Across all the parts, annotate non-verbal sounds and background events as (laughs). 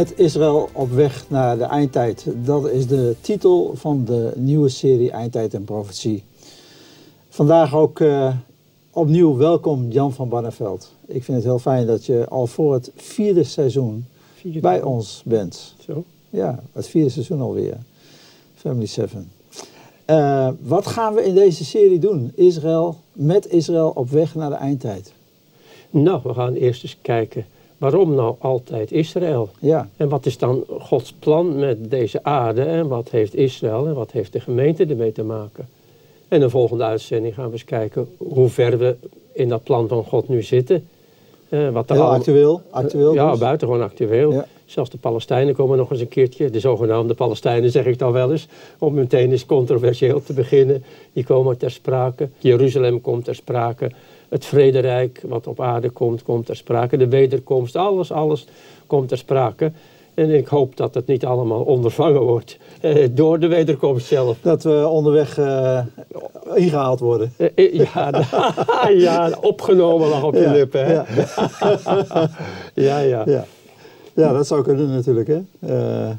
Met Israël op weg naar de eindtijd. Dat is de titel van de nieuwe serie Eindtijd en Profetie. Vandaag ook uh, opnieuw welkom Jan van Barneveld. Ik vind het heel fijn dat je al voor het vierde seizoen vierde bij ons bent. Zo? Ja, het vierde seizoen alweer. Family 7. Uh, wat gaan we in deze serie doen? Israël, met Israël op weg naar de eindtijd. Nou, we gaan eerst eens kijken waarom nou altijd Israël? Ja. En wat is dan Gods plan met deze aarde? En wat heeft Israël en wat heeft de gemeente ermee te maken? En in de volgende uitzending gaan we eens kijken hoe ver we in dat plan van God nu zitten. Uh, wat Heel actueel. actueel ja, dus. buitengewoon actueel. Ja. Zelfs de Palestijnen komen nog eens een keertje, de zogenaamde Palestijnen zeg ik dan wel eens, om meteen eens controversieel te beginnen. Die komen ter sprake. Jeruzalem komt ter sprake. Het vrederijk wat op aarde komt, komt ter sprake. De wederkomst, alles, alles komt ter sprake. En ik hoop dat het niet allemaal ondervangen wordt eh, door de wederkomst zelf. Dat we onderweg uh, ingehaald worden. Uh, ja, (laughs) ja, opgenomen lag op je ja, lippen. Hè? Ja. (laughs) ja, ja. ja. Ja, dat zou kunnen natuurlijk. Hè?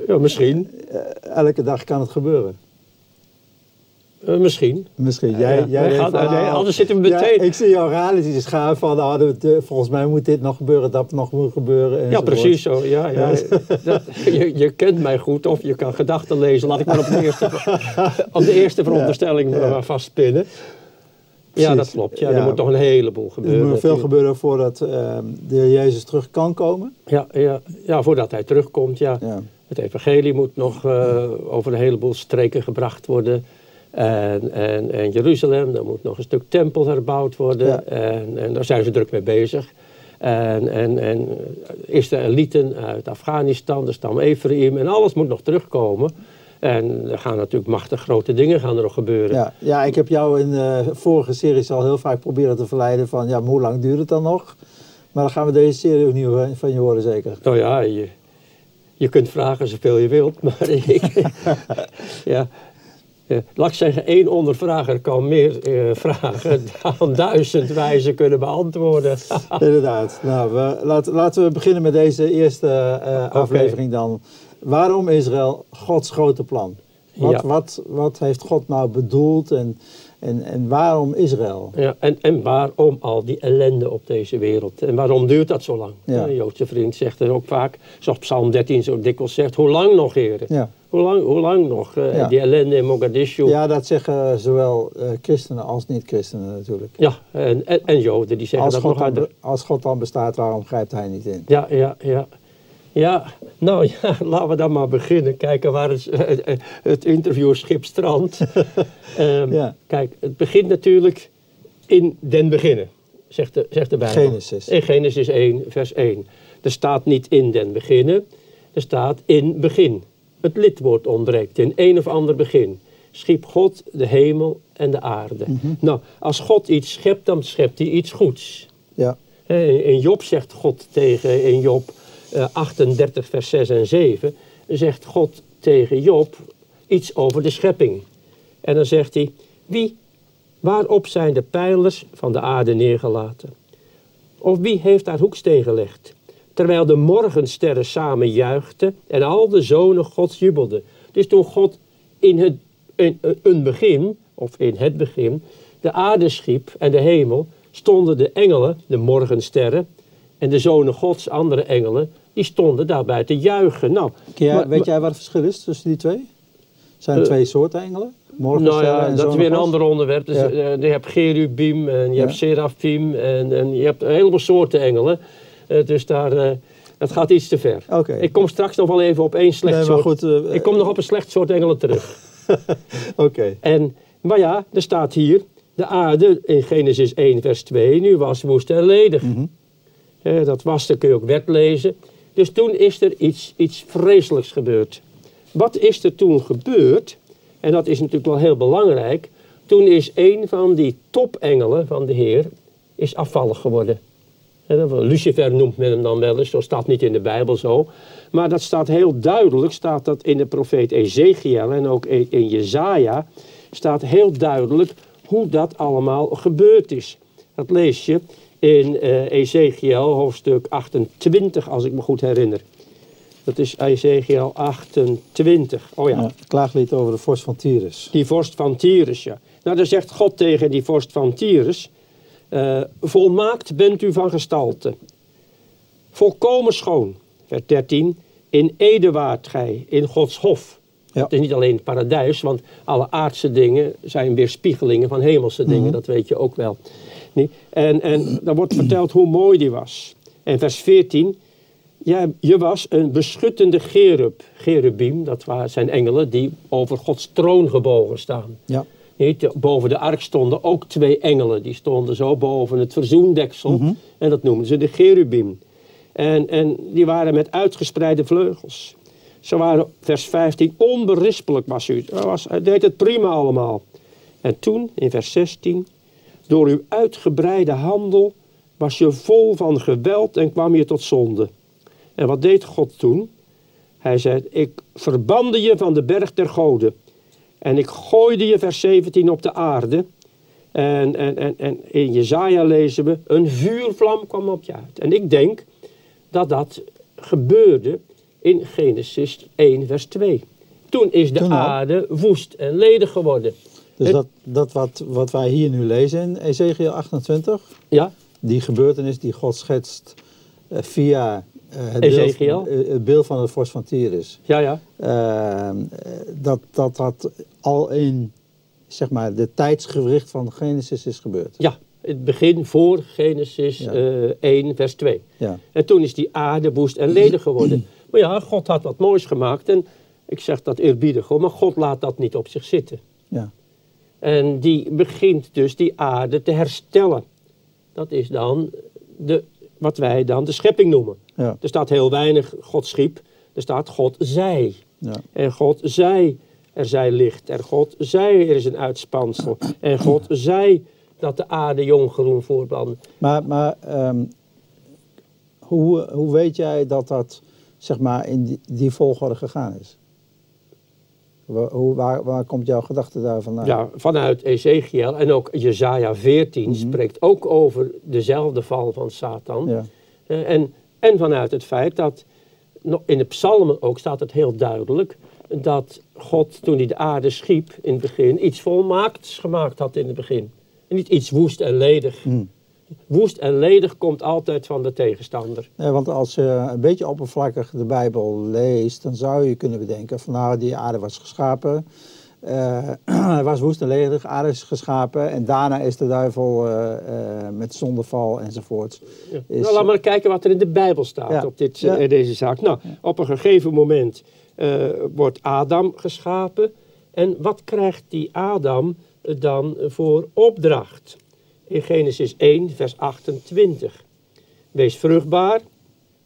ja, misschien. elke dag kan het gebeuren. Uh, misschien. Misschien. Jij, ja, jij gaat, van, nee, anders zitten we meteen... Ja, ik zie jou realities gaan van, nou, volgens mij moet dit nog gebeuren, dat nog moet gebeuren. Ja, precies zo. Ja, ja. (laughs) dat, je, je, kent mij goed of je kan gedachten lezen. Laat ik maar op de eerste, (laughs) op de eerste veronderstelling ja. vastpinnen. Ja, dat klopt. Ja, Er moet toch een heleboel gebeuren. Er moet veel gebeuren voordat uh, de heer Jezus terug kan komen. Ja, ja, ja voordat hij terugkomt, ja. Het evangelie moet nog uh, over een heleboel streken gebracht worden. En, en, en Jeruzalem, daar moet nog een stuk tempel herbouwd worden. En, en daar zijn ze druk mee bezig. En, en, en Israëlieten uit Afghanistan, de stam Ephraim en alles moet nog terugkomen. En er gaan natuurlijk machtig grote dingen gaan er nog gebeuren. Ja, ja ik heb jou in de vorige series al heel vaak proberen te verleiden van... ja, maar hoe lang duurt het dan nog? Maar dan gaan we deze serie ook niet van je horen zeker. Nou ja, je, je kunt vragen zoveel je wilt, maar (laughs) ik... (laughs) ja, laat ik zeggen, één ondervrager kan meer uh, vragen (laughs) dan duizend wijzen kunnen beantwoorden. (laughs) Inderdaad. Nou, we, laat, laten we beginnen met deze eerste uh, aflevering dan. Waarom Israël? Gods grote plan. Wat, ja. wat, wat heeft God nou bedoeld en, en, en waarom Israël? Ja, en, en waarom al die ellende op deze wereld? En waarom duurt dat zo lang? Ja. Een Joodse vriend zegt er ook vaak, zoals Psalm 13 zo dikwijls zegt, hoe lang nog heren? Ja. Hoe lang, hoe lang nog? Uh, ja. Die ellende in Mogadishu. Ja, dat zeggen zowel uh, christenen als niet-christenen natuurlijk. Ja, en, en, en, Joden die zeggen als dat God nog dan, Als God dan bestaat, waarom grijpt hij niet in? Ja, ja, ja. Ja, nou ja, (laughs) laten we dan maar beginnen. Kijken waar het, het interviewschip strandt. um, (laughs) ja. Kijk, het begint natuurlijk in den beginnen, zegt de, zegt de Bijbel. Genesis. In Genesis 1, vers 1. Er staat niet in den beginnen, er staat in begin. Het lidwoord ontbreekt in een of ander begin. Schiep God de hemel en de aarde. Mm -hmm. Nou, als God iets schept, dan schept hij iets goeds. Ja. In Job zegt God tegen in Job 38 vers 6 en 7 zegt God tegen Job iets over de schepping. En dan zegt hij, wie, waarop zijn de pijlers van de aarde neergelaten? Of wie heeft daar hoeksteen gelegd? Terwijl de morgensterren samen juichten en al de zonen Gods jubelden. Dus toen God in, het, in een begin, of in het begin, de aarde schiep en de hemel, stonden de engelen, de morgensterren, en de zonen Gods, andere engelen, die stonden daarbij te juichen. Nou, jij, maar, weet jij wat het verschil is tussen die twee? Zijn er uh, twee soorten engelen? nou ja, dat is weer een ander onderwerp. Dus, ja. uh, je hebt Gerubim en je ja. hebt Serafim en, en je hebt een heleboel soorten engelen. Uh, dus daar, dat gaat iets te ver. Okay. Ik kom straks nog wel even op één slecht nee, soort. Goed, ik kom nog op een slecht soort engelen terug. (laughs) Oké. Okay. En, maar ja, er staat hier, de aarde in Genesis 1 vers 2, nu was woest en ledig. Mm -hmm. dat was, dan kun je ook wet lezen. Dus toen is er iets, iets vreselijks gebeurd. Wat is er toen gebeurd? En dat is natuurlijk wel heel belangrijk. Toen is een van die topengelen van de Heer is afvallig geworden. Lucifer noemt men hem dan wel eens, zo staat niet in de Bijbel zo. Maar dat staat heel duidelijk, staat dat in de profeet Ezekiel en ook in Jezaja, staat heel duidelijk hoe dat allemaal gebeurd is. Dat lees je in uh, Ezekiel hoofdstuk 28, als ik me goed herinner. Dat is Ezekiel 28. Oh ja. Ja, klaaglied over de vorst van Tyrus. Die vorst van Tyrus, ja. Nou, dan zegt God tegen die vorst van Tyrus... eh, volmaakt bent u van gestalte. Volkomen schoon. Vers 13. In Ede waart gij, in Gods hof. Ja. Het is niet alleen het paradijs, want alle aardse dingen zijn weerspiegelingen van hemelse dingen. Mhm. Dat weet je ook wel. Niet? En, en dan wordt verteld hoe mooi die was. En vers 14. Ja, je was een beschuttende gerub, cherubim, dat waren, zijn engelen die over Gods troon gebogen staan. Ja. Niet? Boven de ark stonden ook twee engelen, die stonden zo boven het verzoendeksel Mhm. en dat noemden ze de cherubim. En, en die waren met uitgespreide vleugels. Ze waren, vers 15, onberispelijk was u. Hij, was, hij deed het prima allemaal. En toen, in vers 16, door uw uitgebreide handel was je vol van geweld en kwam je tot zonde. En wat deed God toen? Hij zei, ik verbande je van de berg der goden. En ik gooide je, vers 17, op de aarde. En, en, en, en in Jezaja lezen we, een vuurvlam kwam op je uit. En ik denk dat dat gebeurde in Genesis 1, vers 2. Toen is de Toen aarde woest en ledig geworden. Dus Het- dat, dat wat, wat wij hier nu lezen in Ezekiel 28, Ja, die gebeurtenis die God schetst eh, via eh, het, beeld, eh, het beeld van het vorst van Tyrus. ja, ja. eh, dat, dat dat al in zeg maar, de tijdsgewricht van Genesis is gebeurd. Ja, het begin voor Genesis Ja. eh, 1, vers 2. Ja. En toen is die aarde woest en ledig (clears throat) geworden. Maar ja, God had wat moois gemaakt. En ik zeg dat eerbiedig hoor, maar God laat dat niet op zich zitten. Ja. En die begint dus die aarde te herstellen. Dat is dan de, wat wij dan de schepping noemen. Ja. Er staat heel weinig God schiep. Er staat God zij. Ja. En God zei, er zij licht. En God zei, er is een uitspansel. En God zei dat de aarde jong groen voortbrandde. Maar, maar ehm, hoe, hoe weet jij dat dat zeg maar, in die, die volgorde gegaan is? Waar, hoe, waar, waar komt jouw gedachte daar vandaan? Ja, vanuit Ezekiel en ook Jezaja 14 spreekt ook over dezelfde val van Satan. Ja. Eh, en, en vanuit het feit dat, in de psalmen ook staat het heel duidelijk, dat God toen hij de aarde schiep in het begin, iets volmaakts gemaakt had in het begin. En niet iets woest en ledig. Hmm. Woest en ledig komt altijd van de tegenstander. Nee, want als je een beetje oppervlakkig de Bijbel leest, dan zou je kunnen bedenken van nou, die aarde was geschapen. eh, (clears throat) Hij was woest en ledig, aarde is geschapen en daarna is de duivel eh, eh, met zondeval enzovoort. Ja. Is- nou, laat maar kijken wat er in de Bijbel staat Ja. op dit, Ja. deze zaak. Nou, op een gegeven moment eh, wordt Adam geschapen. En wat krijgt die Adam eh, dan voor opdracht? In Genesis 1, vers 28. Wees vruchtbaar.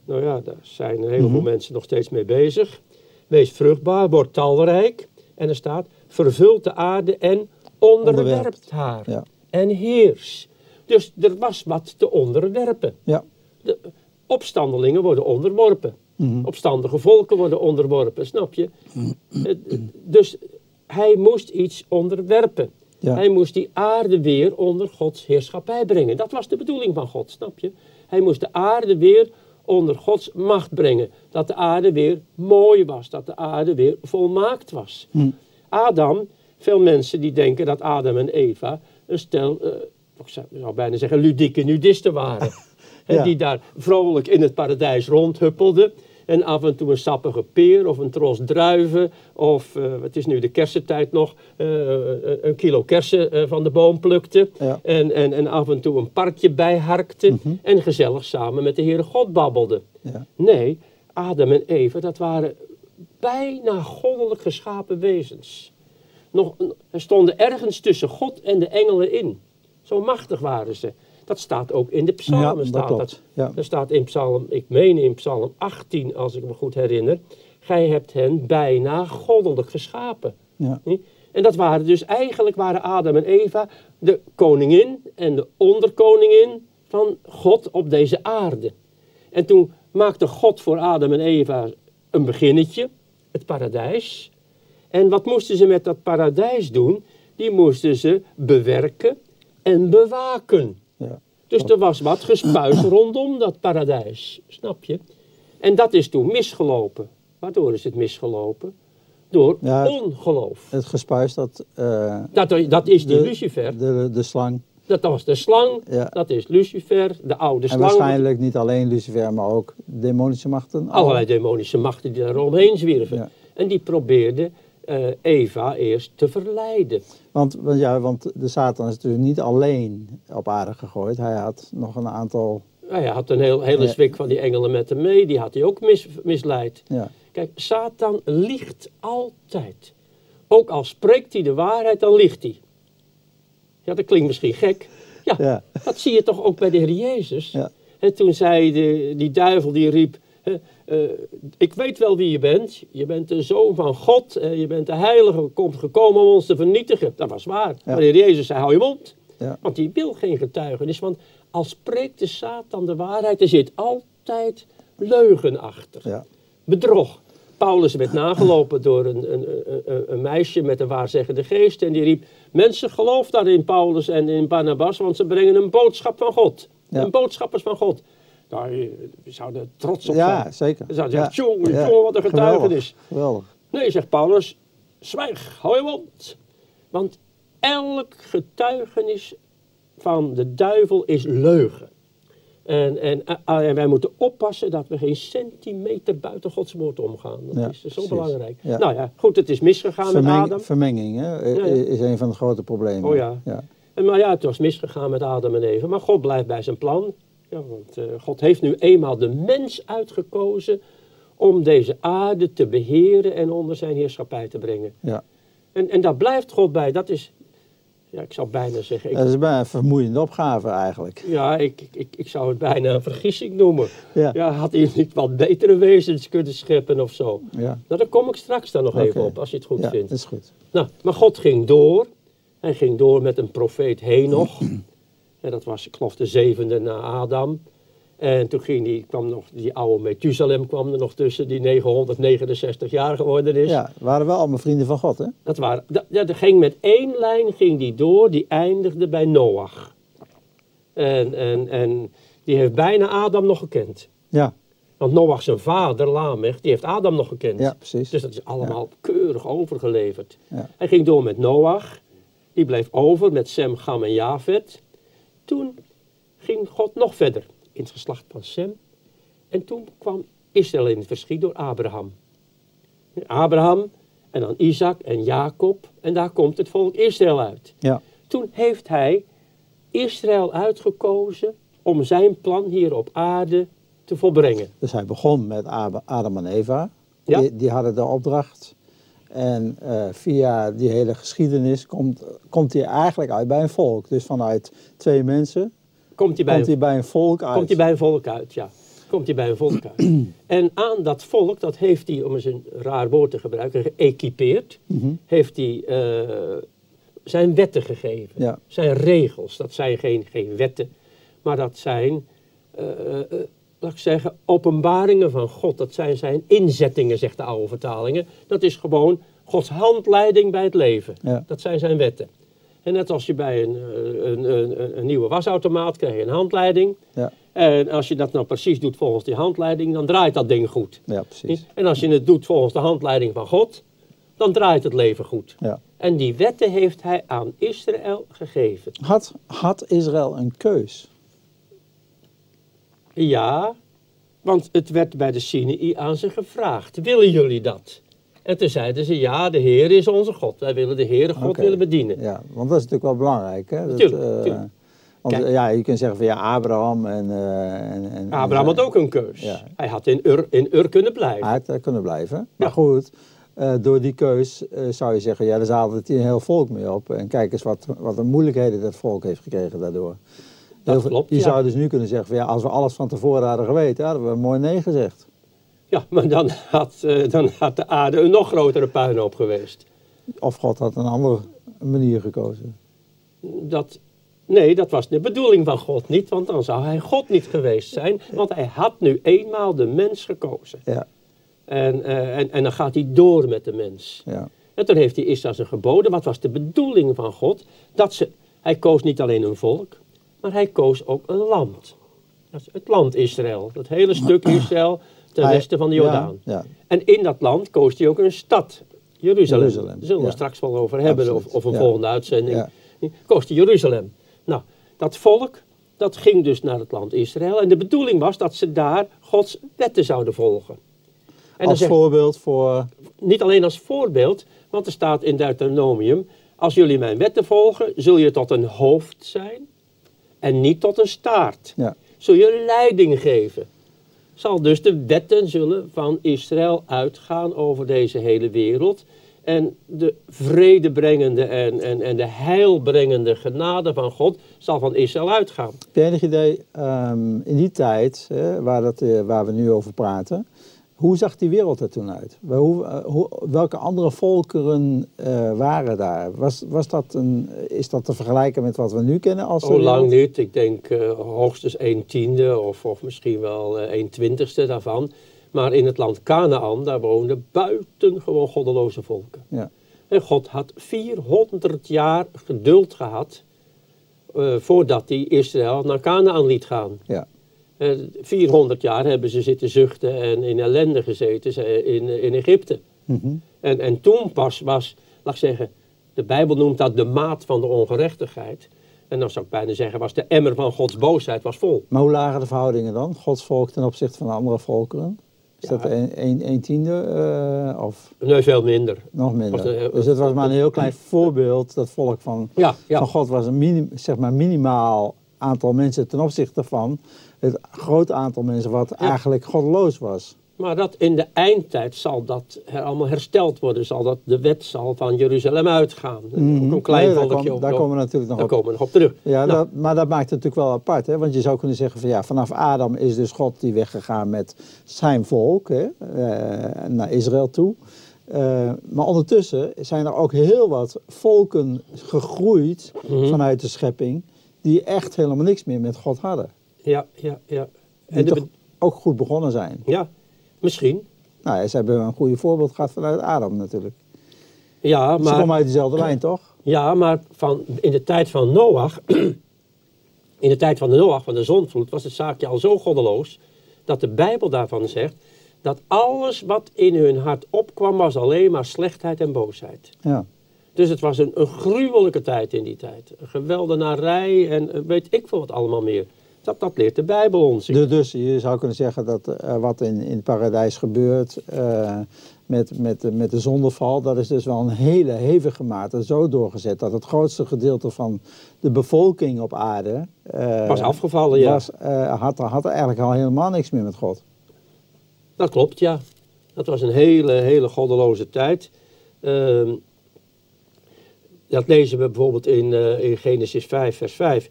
Nou ja, daar zijn een heleboel Mhm. mensen nog steeds mee bezig. Wees vruchtbaar, word talrijk. En er staat, vervult de aarde en onderwerpt Onderwerpt. haar. Ja. En heers. Dus er was wat te onderwerpen. Ja. De opstandelingen worden onderworpen. Mhm. Opstandige volken worden onderworpen, snap je? Eh, Dus hij moest iets onderwerpen. Ja. Hij moest die aarde weer onder Gods heerschappij brengen. Dat was de bedoeling van God, snap je? Hij moest de aarde weer onder Gods macht brengen. Dat de aarde weer mooi was, dat de aarde weer volmaakt was. Hm. Adam, veel mensen die denken dat Adam en Eva een stel, eh, ik zou bijna zeggen, ludieke nudisten waren. (laughs) Die daar vrolijk in het paradijs rondhuppelden. En af en toe een sappige peer of een tros druiven. Of, eh, het is nu de kersentijd nog, eh, een- een kilo kersen eh, van de boom plukte. Ja. En, en, en af en toe een parkje bijharkte. En gezellig samen met de Heere God babbelde. Ja. Nee, Adam en Eva, dat waren bijna goddelijk geschapen wezens. Nog, er stonden ergens tussen God en de engelen in. Zo machtig waren ze. Dat staat ook in de psalmen. dat staat dat. Ja. Er staat in psalm, ik meen in psalm 18, als ik me goed herinner. Gij hebt hen bijna goddelijk geschapen. Ja. En dat waren dus eigenlijk waren Adam en Eva de koningin en de onderkoningin van God op deze aarde. En toen maakte God voor Adam en Eva een beginnetje, het paradijs. En wat moesten ze met dat paradijs doen? Die moesten ze bewerken en bewaken. Dus er was wat gespuis rondom dat paradijs, snap je? En dat is toen misgelopen. Waardoor is het misgelopen? Door Ja. ongeloof. Het gespuis, dat, eh, Dat, dat is die de, Lucifer. de, de slang. Dat was de slang. Ja. Dat is Lucifer, de oude En slang. waarschijnlijk niet alleen Lucifer, maar ook demonische machten. Allerlei demonische machten die daar omheen zwierven. Ja. En die probeerden eh, Eva eerst te verleiden. Want, want, ja, want de Satan is natuurlijk niet alleen op aarde gegooid. Hij had nog een aantal... Nou, Hij had een heel, hele zwik van die engelen met hem mee. Die had hij ook mis, misleid. Ja, Kijk, Satan liegt altijd. Ook al spreekt hij de waarheid, dan liegt hij. Ja, dat klinkt misschien gek. Ja, Ja. dat zie je toch ook bij de Heer Jezus. Ja. En toen zei de, die duivel, die riep... (laughs) eh, ik weet wel wie je bent. Je bent de zoon van God. eh, je bent de heilige. Komt gekomen om ons te vernietigen. Dat was waar. Maar de Heer Jezus zei, hou je mond. ja, Want die wil geen getuigenis. Want als spreekt de Satan de waarheid, er zit altijd leugen achter. ja. Bedrog. Paulus werd nagelopen door een, een, een, een meisje met een waarzeggende geest. En die riep, mensen geloof daar in Paulus en in Barnabas, want ze brengen een boodschap van God. Ja. Een boodschappers van God. Daar eh, we zouden trots op ja zijn. zeker. Zouden ja. zeggen, jongen, Ja. jongen, wat een getuigenis. Geweldig. Nee, zegt Paulus, zwijg, hou je mond. Want elk getuigenis van de duivel is leugen. En, en, eh, en wij moeten oppassen dat we geen centimeter buiten Gods woord omgaan. Dat Ja, is zo precies. belangrijk. Ja. Nou ja, goed, het is misgegaan met Adam. vermenging hè, Ja, is een van de grote problemen. Oh ja. ja. En, maar ja, het was misgegaan met Adam en Eva. Maar God blijft bij zijn plan. Ja, want eh, God heeft nu eenmaal de mens uitgekozen om deze aarde te beheren en onder zijn heerschappij te brengen. ja. En, en daar blijft God bij. Dat is, ja, ik zou bijna zeggen, ik, Dat is bijna een vermoeiende opgave eigenlijk. ja, ik, ik- ik, zou het bijna een vergissing noemen. Ja. Ja, had hij niet wat betere wezens kunnen scheppen of zo? Ja. Nou, daar kom ik straks dan nog even op, als je het goed ja, vindt. dat is goed. Nou, maar God ging door. Hij ging door met een profeet Henoch. En dat was, ik geloof, de zevende na Adam. En toen ging die, kwam nog, die oude Methusalem kwam er nog tussen, die 969 jaar geworden is. Ja, waren wel allemaal vrienden van God, hè? Dat waren, dat, ja, dat ging met één lijn ging die door, die eindigde bij Noach. En, en, en die heeft bijna Adam nog gekend. Ja, Want Noach zijn vader, Lamech, die heeft Adam nog gekend. ja precies. Dus dat is allemaal keurig overgeleverd. Ja. Hij ging door met Noach. Die bleef over met Sem, Gam en Javed. Toen ging God nog verder in het geslacht van Sem. En toen kwam Israël in het verschiet door Abraham. Abraham en dan Isaac en Jacob. En daar komt het volk Israël uit. Ja, Toen heeft hij Israël uitgekozen om zijn plan hier op aarde te volbrengen. dus hij begon met Adam en Eva. Ja. Die, die hadden de opdracht. En eh, via die hele geschiedenis komt, komt hij eigenlijk uit bij een volk. Dus vanuit twee mensen Komt hij bij komt een hij bij een volk uit. Komt hij bij een volk uit, ja. Komt hij bij een volk uit. (clears throat) en aan dat volk, dat heeft hij, om eens een raar woord te gebruiken, geëquipeerd. Mhm. Heeft hij eh, zijn wetten gegeven. Ja. Zijn regels. Dat zijn geen, geen wetten, maar dat zijn, eh, laat ik zeggen, openbaringen van God. Dat zijn zijn inzettingen, zegt de oude vertalingen. Dat is gewoon Gods handleiding bij het leven. Ja. Dat zijn zijn wetten. En net als je bij een, eh, een, een, een nieuwe wasautomaat krijg je een handleiding. Ja, En als je dat nou precies doet volgens die handleiding, dan draait dat ding goed. ja, precies. En als je het doet volgens de handleiding van God, dan draait het leven goed. Ja. En die wetten heeft hij aan Israël gegeven. Had, had Israël een keus? Ja, want het werd bij de Sinai aan ze gevraagd. Willen jullie dat? En toen zeiden ze, ja, de Heer is onze God. Wij willen de Heere God willen bedienen. Ja, want dat is natuurlijk wel belangrijk. Hè? Dat, Tuurlijk, eh, tuurlijk. Want Kijk. eh, ja, je kunt zeggen van ja, Abraham en... eh, en, en Abraham had ook een keus. Ja. Hij had in Ur, in Ur kunnen blijven. Hij had daar kunnen blijven. Ja. Maar goed, eh, door die keus eh, zou je zeggen, ja, er zadelt hij een heel volk mee op. En kijk eens wat, wat een moeilijkheden dat volk heeft gekregen daardoor. Dat veel- klopt, Je ja. zou dus nu kunnen zeggen van ja, als we alles van tevoren hadden geweten, hadden we mooi nee gezegd. Ja, maar dan had, eh, dan had de aarde een nog grotere puinhoop geweest. Of God had een andere manier gekozen. Dat, nee, dat was de bedoeling van God niet, want dan zou hij God niet geweest zijn. Want hij had nu eenmaal de mens gekozen. Ja, En, eh, en, en dan gaat hij door met de mens. ja, En toen heeft hij Israël zijn geboden. Wat was de bedoeling van God? Dat ze, hij koos niet alleen een volk, maar hij koos ook een land. Dat is het land Israël. Dat hele stuk (clears throat) Israël ten westen van de Jordaan. Ja, ja. En in dat land koos hij ook een stad. Jeruzalem. Jeruzalem, Daar zullen we ja. straks wel over hebben, of, Absoluut, of een volgende uitzending. Koos hij Jeruzalem. Nou, dat volk, dat ging dus naar het land Israël. En de bedoeling was dat ze daar Gods wetten zouden volgen. En Als zegt, voorbeeld voor... niet alleen als voorbeeld, want er staat in Deuteronomium, als jullie mijn wetten volgen, zul je tot een hoofd zijn en niet tot een staart. Ja. Zul je leiding geven. Zal dus de wetten zullen van Israël uitgaan over deze hele wereld. En de vredebrengende en, en, en de heilbrengende genade van God zal van Israël uitgaan. Heb je enig idee, ehm, in die tijd hè, waar, dat, eh, waar we nu over praten, hoe zag die wereld er toen uit? Hoe, hoe, welke andere volkeren eh, waren daar? Was, was dat een, is dat te vergelijken met wat we nu kennen als Hoe lang wereld? niet? Ik denk eh, hoogstens 1 tiende of, of misschien wel eh 1 twintigste daarvan. Maar in het land Canaan, daar woonden buitengewoon goddeloze volken. Ja. En God had 400 jaar geduld gehad eh, voordat hij Israël naar Canaan liet gaan. Ja. Eh, 400 jaar hebben ze zitten zuchten en in ellende gezeten ze- in, in Egypte. Mhm. En, en toen pas was, laat ik zeggen, de Bijbel noemt dat de maat van de ongerechtigheid. En dan zou ik bijna zeggen, was de emmer van Gods boosheid was vol. Maar hoe lagen de verhoudingen dan? Gods volk ten opzichte van de andere volkeren? Is Ja. dat een, een, een tiende eh, of Nee, veel minder. nog minder? Er- dus het was maar een heel klein voorbeeld. Dat volk van, Ja, ja. van God was een minim, zeg maar minimaal aantal mensen ten opzichte van het grote aantal mensen wat eigenlijk goddeloos was. Maar dat in de eindtijd zal dat her- allemaal hersteld worden. Zal dat, de wet zal van Jeruzalem uitgaan. Ook een klein Nee, daar kom- daar nog. komen we natuurlijk nog Daar op. komen we nog op terug. Ja, Nou, dat, maar dat maakt het natuurlijk wel apart. Hè? Want je zou kunnen zeggen van ja, vanaf Adam is dus God die weggegaan met zijn volk hè? eh, naar Israël toe. Eh, maar ondertussen zijn er ook heel wat volken gegroeid Mhm. vanuit de schepping die echt helemaal niks meer met God hadden. ja, ja, ja. En toch ook goed begonnen zijn. ja, misschien. Nou, ja, ze hebben een goede voorbeeld gehad vanuit Adam natuurlijk. Ja, Ze maar... komen uit dezelfde lijn, toch? Ja, maar van, in de tijd van Noach, (clears throat) in de tijd van de Noach, van de zonvloed, was het zaakje al zo goddeloos, dat de Bijbel daarvan zegt, dat alles wat in hun hart opkwam, was alleen maar slechtheid en boosheid. Ja. Dus het was een, een gruwelijke tijd in die tijd. Een geweldenarij en eh, weet ik veel wat allemaal meer. Dat, dat leert de Bijbel ons. Dus, dus je zou kunnen zeggen dat wat in, in het paradijs gebeurt eh, met, met, met de zondeval, dat is dus wel een hele hevige mate zo doorgezet dat het grootste gedeelte van de bevolking op aarde eh, Was afgevallen, ja. was, had, had eigenlijk al helemaal niks meer met God. Dat klopt, ja. Dat was een hele, hele goddeloze tijd. Dat lezen we bijvoorbeeld in, eh, in Genesis 5, vers 5.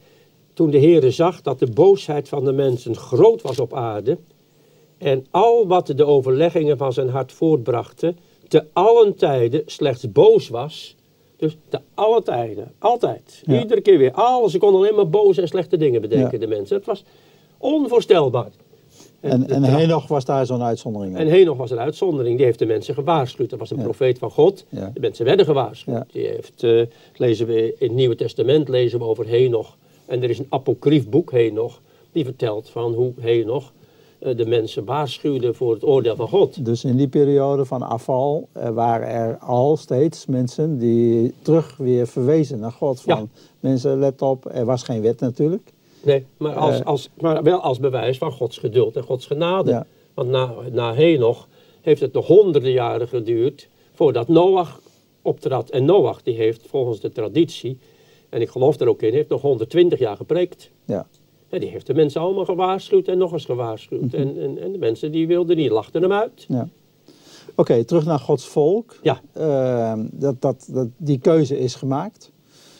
Toen de Heere zag dat de boosheid van de mensen groot was op aarde... en al wat de overleggingen van zijn hart voortbrachten... te allen tijden slechts boos was... Dus te alle tijden, altijd. Ja. Iedere keer weer. Alles, ze konden alleen maar boze en slechte dingen bedenken, Ja. de mensen. Het was onvoorstelbaar. En, en Henoch was daar zo'n uitzondering op. en Henoch was een uitzondering, die heeft de mensen gewaarschuwd. Dat was een Ja. profeet van God. Ja. De mensen werden gewaarschuwd. Ja. Die heeft, eh, lezen we in het Nieuwe Testament lezen we over Henoch. En er is een apocrief boek, Henoch, die vertelt van hoe Henoch eh, de mensen waarschuwde voor het oordeel van God. Dus in die periode van afval eh, waren er al steeds mensen die terug weer verwezen naar God. Van mensen, let op, er was geen wet natuurlijk. Nee, maar, als, Eh. als, maar wel als bewijs van Gods geduld en Gods genade. Ja. Want na, na Henoch heeft het nog honderden jaren geduurd voordat Noach optrad. En Noach die heeft volgens de traditie, en ik geloof er ook in, heeft nog 120 jaar gepreekt. Ja. Ja, die heeft de mensen allemaal gewaarschuwd en nog eens gewaarschuwd. Mhm. en, en, en de mensen die wilden niet, lachten hem uit. Ja. Oké, terug naar Gods volk. Ja, Eh, dat, dat, dat, die keuze is gemaakt.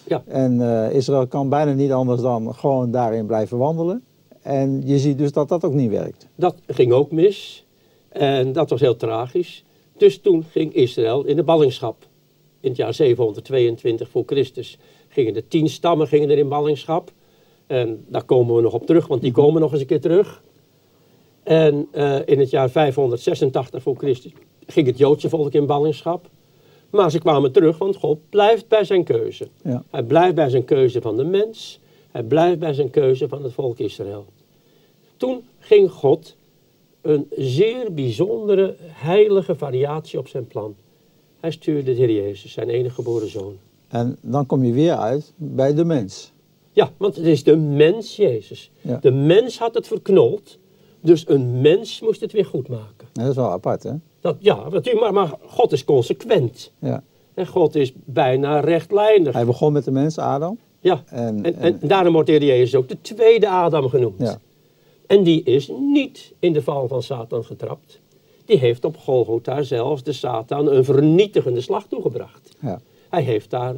Ja, En eh, Israël kan bijna niet anders dan gewoon daarin blijven wandelen. En je ziet dus dat dat ook niet werkt. dat ging ook mis. En dat was heel tragisch. Dus toen ging Israël in de ballingschap. In het jaar 722 voor Christus gingen de tien stammen gingen er in ballingschap. En daar komen we nog op terug, want die komen nog eens een keer terug. En eh, in het jaar 586 voor Christus ging het Joodse volk in ballingschap. Maar ze kwamen terug, want God blijft bij zijn keuze. Ja. Hij blijft bij zijn keuze van de mens. Hij blijft bij zijn keuze van het volk Israël. Toen ging God een zeer bijzondere, heilige variatie op zijn plan. Hij stuurde de Heer Jezus, zijn enige geboren zoon. En dan kom je weer uit bij de mens. Ja, want het is de mens Jezus. Ja. De mens had het verknold, dus een mens moest het weer goed maken. Dat is wel apart, hè? Dat, ja, natuurlijk, maar, maar God is consequent. Ja. En God is bijna rechtlijnig. Hij begon met de mens, Adam. Ja, En, en, en daarom wordt de Jezus ook de tweede Adam genoemd. ja. En die is niet in de val van Satan getrapt. Die heeft op Golgotha zelfs de Satan een vernietigende slag toegebracht. Ja. Hij heeft daar,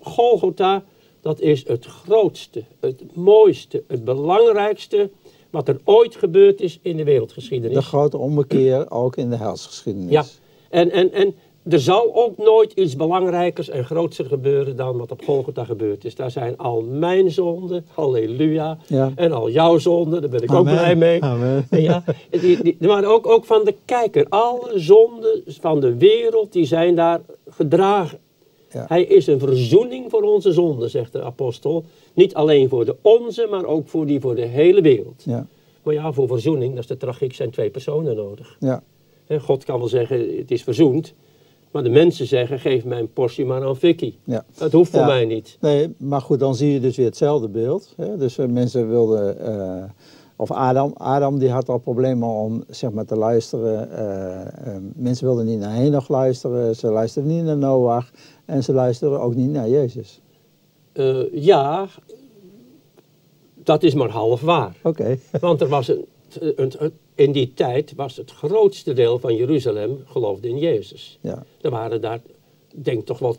Golgotha, dat is het grootste, het mooiste, het belangrijkste wat er ooit gebeurd is in de wereldgeschiedenis. De grote ommekeer ook in de helsgeschiedenis. Ja, en, en, en er zal ook nooit iets belangrijkers en grootser gebeuren dan wat op Golgotha gebeurd is. Daar zijn al mijn zonden, halleluja, Ja. en al jouw zonden, daar ben ik ook blij mee. Amen. En Ja, die, die, maar ook, ook van de kijker. Alle zonden van de wereld, die zijn daar gedragen. Ja. Hij is een verzoening voor onze zonden, zegt de apostel. Niet alleen voor de onze, maar ook voor die voor de hele wereld. Ja. Maar ja, voor verzoening, dat is de tragiek, zijn twee personen nodig. Ja. God kan wel zeggen, het is verzoend. Maar de mensen zeggen, geef mijn portie maar aan Vicky. Ja. Dat hoeft voor mij niet. Nee, maar goed, dan zie je dus weer hetzelfde beeld. Hè? Dus eh, mensen wilden, eh, of Adam, Adam die had al problemen om zeg maar te luisteren. Eh, mensen wilden niet naar Henoch luisteren, ze luisterden niet naar Noach en ze luisterden ook niet naar Jezus. Eh, ja, dat is maar half waar. Oké, (laughs) Want er was een, een- een- in die tijd was het grootste deel van Jeruzalem geloofde in Jezus. ja. Er waren daar, denk toch wel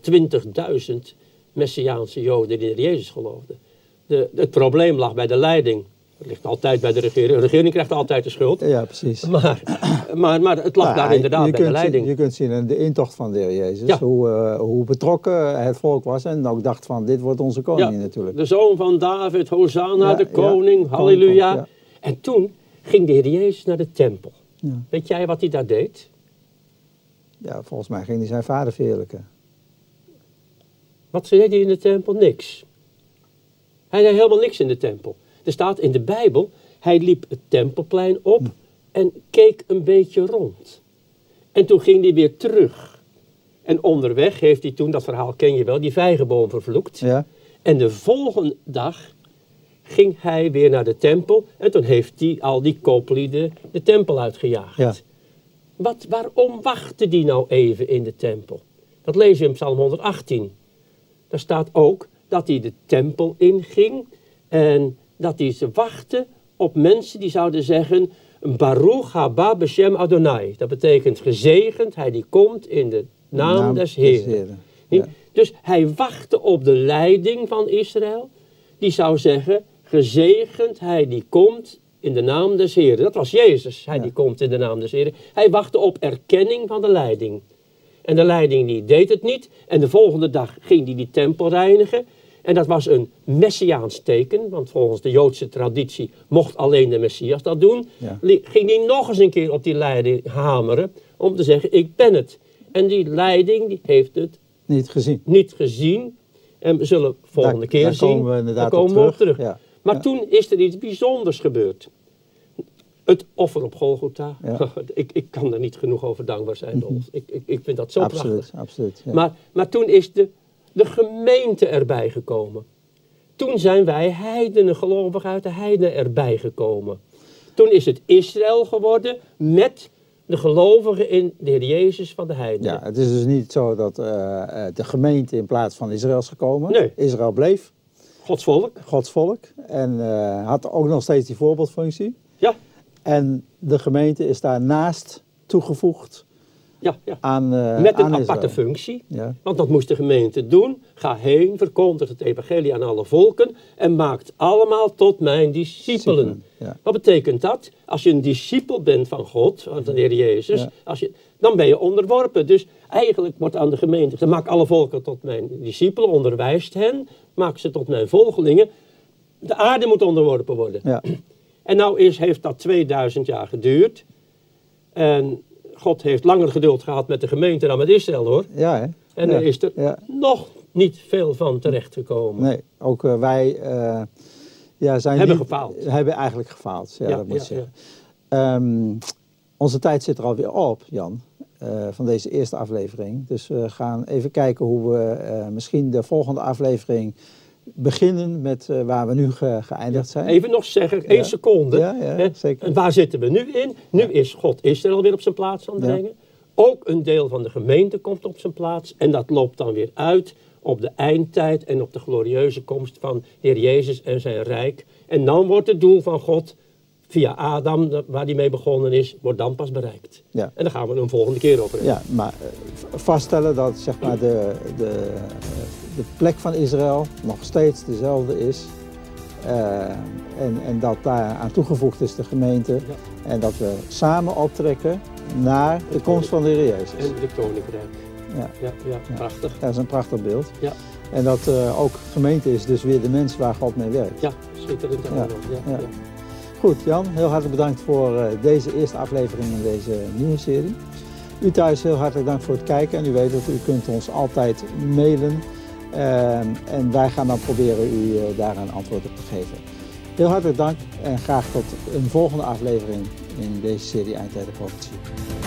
20.000 Messiaanse Joden die in Jezus geloofden. De, het probleem lag bij de leiding. Het ligt altijd bij de regering. De regering krijgt altijd de schuld. ja, precies. Maar, maar, maar het lag Nou, daar inderdaad bij de leiding. Je kunt zien in de intocht van de Heer Jezus, Ja. hoe, eh, hoe betrokken het volk was en ook dacht van, dit wordt onze koning natuurlijk. De zoon van David, Hosanna, Ja, de ja. koning, halleluja. En toen ging de Heer Jezus naar de tempel. Ja. Weet jij wat hij daar deed? Ja, volgens mij ging hij zijn vader verheerlijken. Wat deed hij in de tempel? Niks. Hij deed helemaal niks in de tempel. Er staat in de Bijbel, hij liep het tempelplein op en keek een beetje rond. En toen ging hij weer terug. En onderweg heeft hij toen, dat verhaal ken je wel, die vijgenboom vervloekt. Ja, En de volgende dag ging hij weer naar de tempel en toen heeft hij al die kooplieden de tempel uitgejaagd. Ja. Wat, waarom wachtte die nou even in de tempel? Dat lezen we in Psalm 118. Daar staat ook dat hij de tempel inging en dat hij ze wachtte op mensen die zouden zeggen Baruch haba beshem Adonai. Dat betekent gezegend, hij die komt in de naam, des Heeren. Ja. Dus hij wachtte op de leiding van Israël. Die zou zeggen, gezegend hij die komt in de naam des Heeren. Dat was Jezus, hij Ja. die komt in de naam des Heeren. Hij wachtte op erkenning van de leiding. En de leiding die deed het niet. En de volgende dag ging hij die tempel reinigen. En dat was een messiaans teken, want volgens de Joodse traditie mocht alleen de Messias dat doen. Ja. Ging hij nog eens een keer op die leiding hameren om te zeggen, ik ben het. En die leiding die heeft het Niet gezien. niet gezien. En we zullen volgende Daar- keer daar zien. komen we inderdaad daar komen we op terug. terug. Ja. Maar Ja. toen is er iets bijzonders gebeurd. Het offer op Golgotha. Ja. (laughs) ik, ik kan er niet genoeg over dankbaar zijn, Dolf. Ik, ik, ik vind dat zo absoluut, prachtig. absoluut. Ja. Maar, maar toen is de, de gemeente erbij gekomen. Toen zijn wij heidenen, gelovigen uit de heidenen erbij gekomen. Toen is het Israël geworden met de gelovigen in de Heer Jezus van de heidenen. ja, het is dus niet zo dat eh, eh, de gemeente in plaats van Israël is gekomen. Nee. Israël bleef Gods volk. Gods volk en eh, had ook nog steeds die voorbeeldfunctie. Ja, En de gemeente is daarnaast toegevoegd ja, ja. aan, eh Met een aparte Israël. functie. Ja. Want dat moest de gemeente doen. Ga heen, verkondig het evangelie aan alle volken en maakt allemaal tot mijn discipelen. Ja. Wat betekent dat? Als je een discipel bent van God, van de Heer Jezus, als je, dan ben je onderworpen. Dus eigenlijk wordt aan de gemeente gezegd, maak alle volken tot mijn discipelen, onderwijst hen, maak ze tot mijn volgelingen. De aarde moet onderworpen worden. Ja. En nou is, heeft dat 2000 jaar geduurd. En God heeft langer geduld gehad met de gemeente dan met Israël hoor. Ja, hè? En ja. er is er Ja. nog niet veel van terechtgekomen. Nee, ook eh, wij, eh, ja, zijn Hebben niet- gefaald. Hebben eigenlijk gefaald, ja, Ja, dat moet zeggen. Ehm, onze tijd zit er alweer op, Jan, eh, van deze eerste aflevering. Dus we gaan even kijken hoe we misschien de volgende aflevering beginnen met eh, waar we nu ge- geëindigd zijn. Even nog zeggen, één Ja. seconde. Ja, zeker. En waar zitten we nu in? Nu is God Israël weer op zijn plaats aan het brengen. Ook een deel van de gemeente komt op zijn plaats. En dat loopt dan weer uit op de eindtijd en op de glorieuze komst van de Heer Jezus en zijn rijk. En dan wordt het doel van God via Adam, waar die mee begonnen is, wordt dan pas bereikt. Ja. En daar gaan we een volgende keer over hebben. Ja, maar eh, vaststellen dat zeg maar, de, de, de plek van Israël nog steeds dezelfde is. Eh, en, en dat daar aan toegevoegd is de gemeente. En dat we samen optrekken naar de komst van de Heer Jezus. En de koninkrijk. Ja, Ja, ja, prachtig. dat is een prachtig beeld. Ja, En dat eh, ook gemeente is dus weer de mens waar God mee werkt. ja schitterend. Ja. Ja, ja. Goed, Jan, heel hartelijk bedankt voor eh, deze eerste aflevering in deze nieuwe serie. U thuis heel hartelijk dank voor het kijken en u weet dat u kunt ons altijd mailen. Eh, en wij gaan dan proberen u eh, daar een antwoord op te geven. Heel hartelijk dank en graag tot een volgende aflevering in deze serie Eindtijden Profetie.